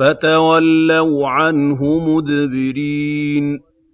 فَتَوَلَّوْا عَنْهُ مُدْبِرِينَ